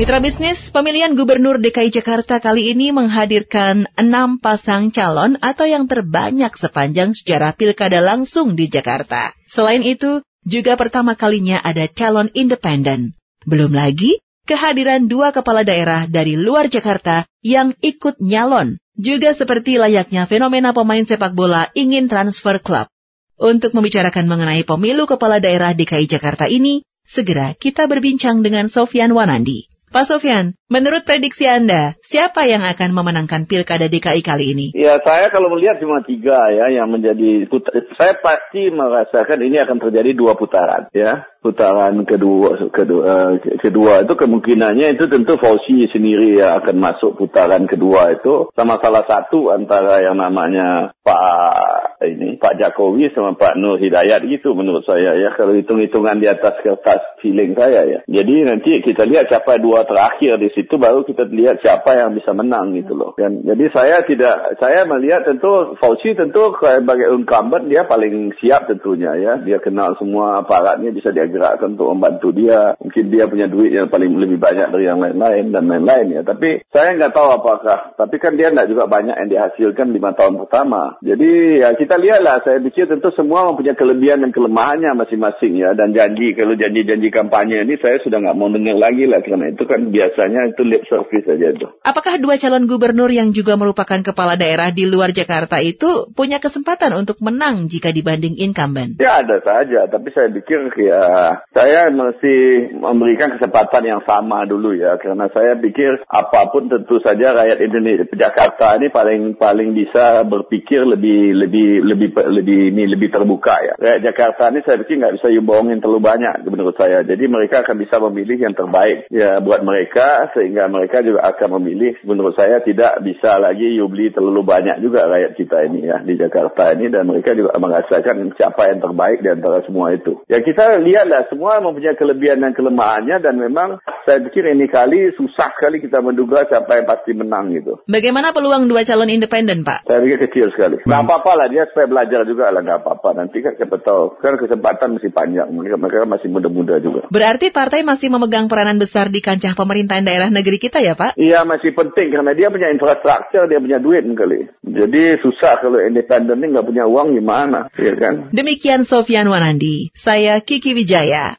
Mitra bisnis, pemilihan Gubernur DKI Jakarta kali ini menghadirkan enam pasang calon atau yang terbanyak sepanjang sejarah pilkada langsung di Jakarta. Selain itu, juga pertama kalinya ada calon independen. Belum lagi, kehadiran dua kepala daerah dari luar Jakarta yang ikut nyalon, juga seperti layaknya fenomena pemain sepak bola ingin transfer klub. Untuk membicarakan mengenai pemilu kepala daerah DKI Jakarta ini, segera kita berbincang dengan Sofian Wanandi. Pak Sofian, menurut prediksi Anda, siapa yang akan memenangkan pilkada DKI kali ini? Ya, saya kalau melihat cuma tiga ya yang menjadi saya pasti merasakan ini akan terjadi dua putaran ya. Putaran kedua kedua eh, kedua itu kemungkinannya itu tentu Fauzi sendiri ya akan masuk putaran kedua itu. Sama salah satu antara yang namanya Pak ini Pak Jokowi sama Pak Nur Hidayat gitu menurut saya ya. Kalau hitung-hitungan di atas kertas feeling saya ya. Jadi nanti kita lihat siapa dua terakhir di situ baru kita lihat siapa yang bisa menang gitu loh. Dan jadi saya tidak saya melihat tentu Fauzi tentu sebagai incumbent dia paling siap tentunya ya. Dia kenal semua aparatnya bisa dia gerakkan untuk membantu dia. Mungkin dia punya duit yang paling lebih banyak dari yang lain-lain dan lain-lain ya. Tapi saya nggak tahu apakah. Tapi kan dia nggak juga banyak yang dihasilkan lima tahun pertama. Jadi ya kita lihatlah. Saya pikir tentu semua mempunyai kelebihan dan kelemahannya masing-masing ya. Dan janji kalau janji-janji kampanye ini saya sudah nggak mau dengar lagi lah karena itu kan biasanya itu lip service saja itu. Apakah dua calon gubernur yang juga merupakan kepala daerah di luar Jakarta itu punya kesempatan untuk menang jika dibanding incumbent? Ya ada saja. Tapi saya pikir ya saya mesti memberikan kesempatan yang sama dulu ya karena saya pikir apa pun tentu saja rakyat Indonesia Jakarta ini paling paling bisa berpikir lebih lebih lebih lebih ini lebih terbuka ya rakyat Jakarta ini saya pikir nggak bisa bohongin terlalu banyak menurut saya jadi mereka akan bisa memilih yang terbaik ya buat mereka sehingga mereka juga akan memilih menurut saya tidak bisa lagi you beli terlalu banyak juga rakyat kita ini ya di Jakarta ini dan mereka juga merasakan siapa yang terbaik di antara semua itu ya kita lihat lah semua mempunyai kelebihan dan kelemahannya dan memang saya pikir ini kali susah sekali kita menduga siapa yang pasti menang gitu. Bagaimana peluang dua calon independen Pak? Saya pikir kecil sekali. Hmm. Nggak apa-apa lah dia supaya belajar juga lah nggak apa-apa. Nanti kan siapa tahu kan kesempatan masih panjang mereka mereka masih muda-muda juga. Berarti partai masih memegang peranan besar di kancah pemerintahan daerah negeri kita ya Pak? Iya masih penting karena dia punya infrastruktur dia punya duit kali. Jadi susah kalau independen ini nggak punya uang gimana, ya kan? Demikian Sofian Wanandi, saya Kiki Wijaya.